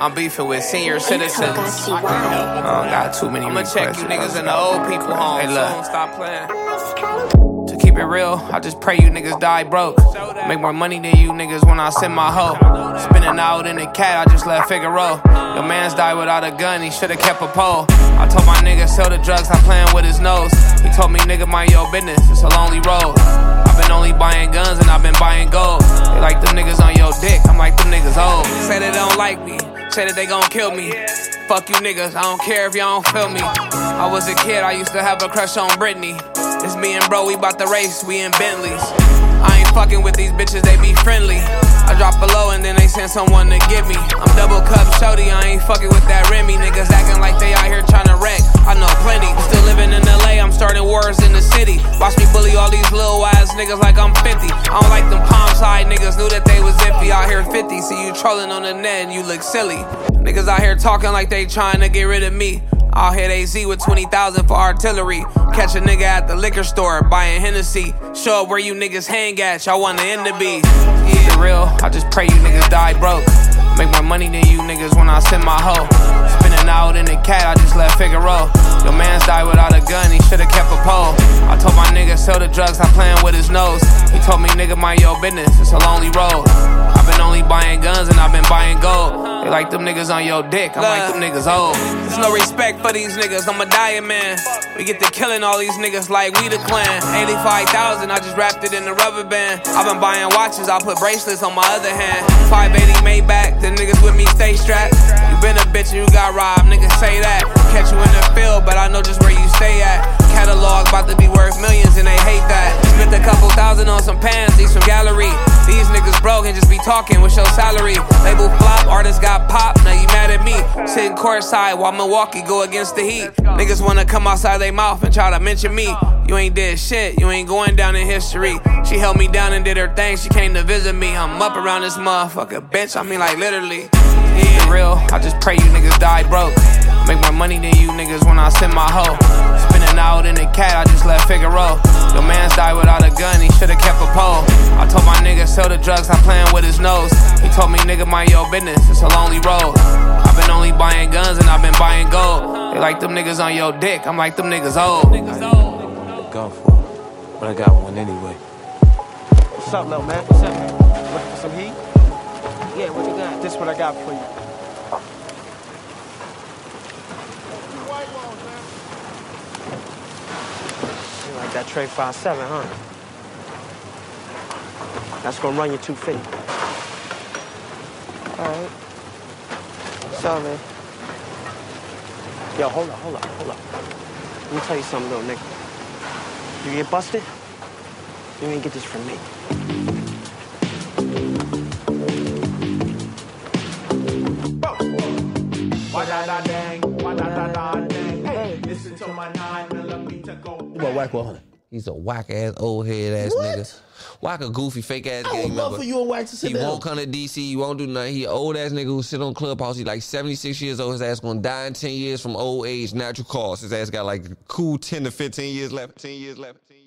I'm beefing with senior citizens. I don't got too many I'ma check you niggas in the old people home. Hey, look. Stop playing. To keep it real, I just pray you niggas die broke. Make more money than you niggas when I send my hoe. Spinning out in the cat, I just let Figaro. Your man's died without a gun, he should've kept a pole. I told my nigga sell the drugs, I'm playing with his nose. He told me nigga mind your business, it's a lonely road. I've been only buying guns like me. Say that they gon' kill me. Fuck you niggas, I don't care if y'all don't feel me. I was a kid, I used to have a crush on Britney. It's me and bro, we bout the race, we in Bentleys. I ain't fucking with these bitches, they be friendly. I drop below and then they send someone to get me. I'm double cup shorty, I ain't fucking with that Remy. Niggas acting like they out here trying to wreck. I know plenty. Still living in LA, I'm starting wars in the city. Watch me bully all these little ass niggas like I'm 50. I don't like them palm side niggas, knew that they was iffy. Out here 50, see you trolling on the net and you look silly. Niggas out here talking like they trying to get rid of me. I'll hit AZ with 20,000 for artillery. Catch a nigga at the liquor store buying Hennessy. Show up where you niggas hang at, y'all want the end to be. Yeah, real, I just pray you niggas die broke. Make more money than you niggas when I send my hoe. Spinning out in the cat, I just let Figaro. Your man's died without a gun, he should've kept a sell the drugs, I'm playing with his nose. He told me nigga mind your business, it's a lonely road. I've been only buying guns and I've been buying gold. They like them niggas on your dick, I'm like them niggas old. There's no respect for these niggas, I'm a dying man. We get to killing all these niggas like we the clan. 85,000, I just wrapped it in a rubber band. I've been buying watches, I'll put bracelets on my other hand. 580 Maybach, the niggas with me stay strapped. You been a bitch and you got robbed, niggas say that. Catch you in the field, but I know just where you stay at. Catalog about to be worth millions talking with your salary. Label flop, artists got pop, now you mad at me. Sitting courtside while Milwaukee go against the Heat. Niggas wanna come outside their mouth and try to mention me. You ain't did shit, you ain't going down in history. She held me down and did her thing, she came to visit me. I'm up around this motherfucker, bitch, I mean like literally. Yeah, real, I just pray you niggas die broke. Make more money than you niggas when I send my hoe. Spinning out in the cat, I just let Figaro. Your man's died sell the drugs, I'm playing with his nose. He told me nigga mind your business, it's a lonely road. I've been only buying guns and I've been buying gold. They like them niggas on your dick, I'm like them niggas old. Gun for it, but I got one anyway. What's up, little man? What's up, man? Looking for some heat? Yeah, what you got? This what I got for you. You like that Trey 57, huh? That's gonna run you 250. All right. Sorry. man. Yo, hold up, hold up, hold up. Let me tell you something, little nigga. You get busted, you ain't get this from me. What Wack 100? He's a whack ass, old head ass What? nigga. Whack a goofy, fake ass I would love member. for you and Wax to sit He down. won't come to DC. He won't do nothing. He old ass nigga who sit on Clubhouse. He like 76 years old. His ass gonna die in 10 years from old age, natural cause. His ass got like cool 10 to 15 years left. 10 years left. 10